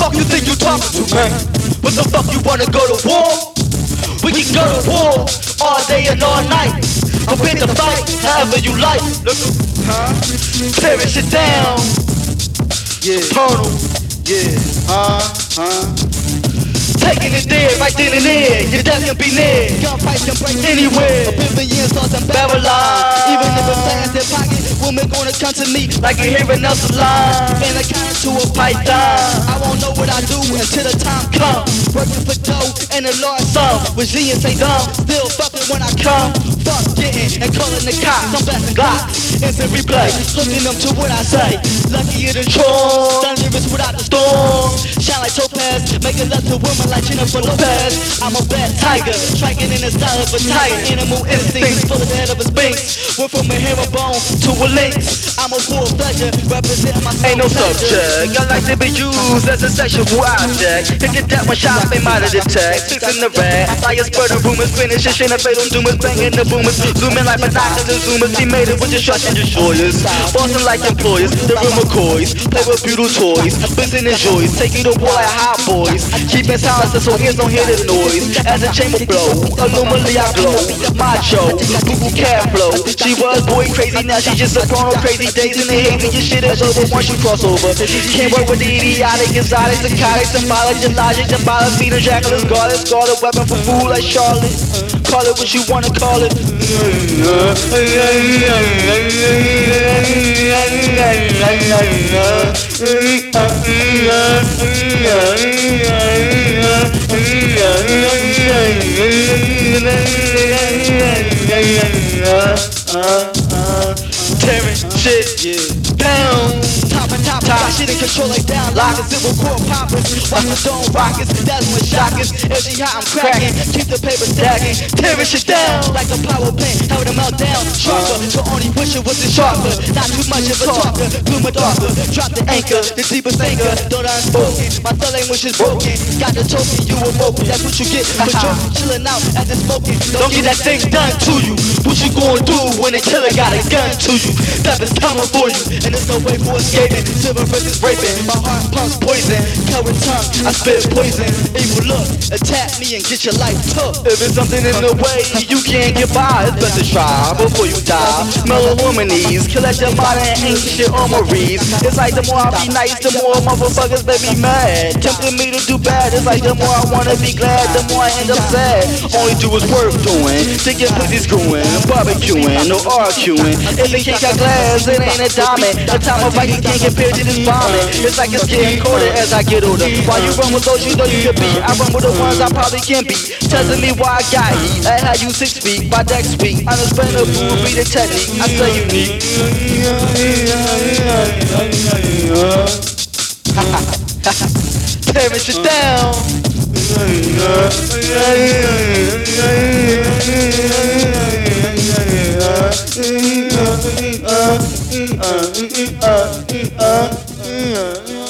fuck you think you talking to, man? What the fuck you wanna go to war? We can go to war all day and all night. I'm with the fight, however you like. Look, huh? Tearing shit down. Yeah, Eternal. yeah, huh, huh. Taking it there, right then and there. Your death can be near. Gunfights can break Anywhere. A billion stars and Babylon. Even if it's in pocket, women gonna come to me Like you hearing else line. and I count to a Python. I won't know what I do until the time comes. Working for dough and a large sum. With G and say dumb, still fucking when I come. Fuck getting and calling the cops. I'm blasting Glocks. Instant replay, looking them to what I say. Luckier than Troy, thunderous without the storm. Topaz, making love to women like Jennifer Lopez. I'm a bad tiger, striking in the style of a tiger. Animal instincts, full of the head of a sphinx. Went from a herringbone to a lynx. I'm a full pleasure, representing my Ain't no subject. I like to be used as a sexual object. Hit the death when shot ain't out of the text. Six in the red. Liars spreading rumors, finish and shit and fatal doomers, banging the boomers. Zooming like binoculars, zoomers. He made it with destruction destroyers. Boston like employers, the real McCoys. Play with beautiful toys, busting and joys. Taking the war like hot boys. Keeping silence so ears don't hear the noise. As a chamber blow, illuminally I glow. Macho, Google cat flow. She was boy crazy, now she just a grown crazy. Days in the hazy, your shit is over once you cross over. you Can't work with the idiotic, exotic, psychotic, symbolic, logic, symbolic, feeding, jackalus, garlic, scarlet, weapon for fool like Charlotte. Call it what you wanna call it. Tearing shit down. Shit in control like down lockers, civil core poppers, watch the dome rockets, that's when shockers. Every hot I'm cracking, keep the paper stacking, tearing shit down like a power plant, how to melt down. Sharper, so only wish it was a sharper, not too much of a talker, gloom a darker. Drop the anchor, the deepest thinker, don't unspoken. My thought language is broken, got the token, you a broken. That's what you get for drunk, chilling out as it's smoking. Don't get that thing done to you. What you gonna do when a killer got a gun to you? Death is coming for you, and there's no way for escaping. Silver versus raping, my heart pumps poison. Coward tongue, I spit poison. Evil attack me and get your life took. If it's something in the way you can't get by, it's best to try before you die. Mellow womanese, collect your modern ancient armories. It's like the more I be nice, the more motherfuckers they be mad. Tempting me to do bad, it's like the more I wanna be glad, the more I end up sad. Only do is worth doing, to get pussy screwing, barbecuing, no arguing. If it can't got glass, it ain't a diamond. The time of fighting can't compare to this bombing. It's like it's getting colder as I get older. While you run with those you know you can be, I run with the ones I probably can't be. Telling me why I got heat, I had you six feet by next week. Unexplainable will be the technique. I say unique. Tearing shit down. Uh, uh, uh, uh, uh.